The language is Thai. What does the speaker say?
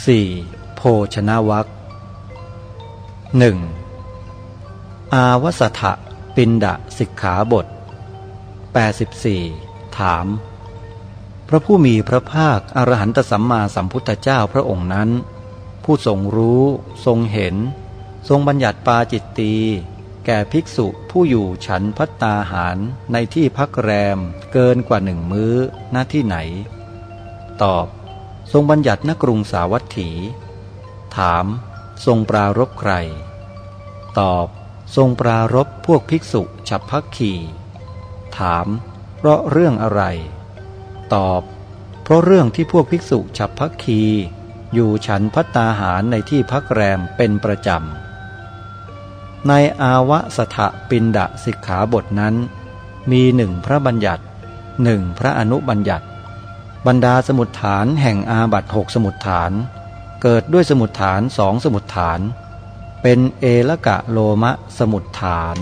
4. โภชนวักหนึ่งอาวสถะปินดะสิกขาบท 84 ถาม พระผู้มีพระภาคอรหันตสัมมาสัมพุทธเจ้าพระองค์นั้น ผู้ทรงรู้ทรงเห็น ทรงบัญญัติปาจิตตีแก่ภิกษุผู้อยู่ฉันพัตตาหารในที่พักแรมเกินกว่าหนึ่งมื้อหน้าที่ไหน ตอบ ทรงบัญญัติณกรุงสาวัตถี ถาม ทรงปรารบใคร ตอบ ทรงปรารบพวกภิกษุฉับพักขีถาม เพราะเรื่องอะไร ตอบ เพราะเรื่องที่พวกภิกษุฉับพักขีอยู่ฉันพัตตาหารในที่พักแรมเป็นประจำ ในอาวสถปินดะสิกขาบทนั้น มีหนึ่งพระบัญญัติหนึ่งพระอนุบัญญัติ บรรดาสมุดฐานแห่งอาบัตหกสมุดฐาน เกิดด้วยสมุดฐานสองสมุดฐาน เป็นเอละกะโลมะสมุดฐาน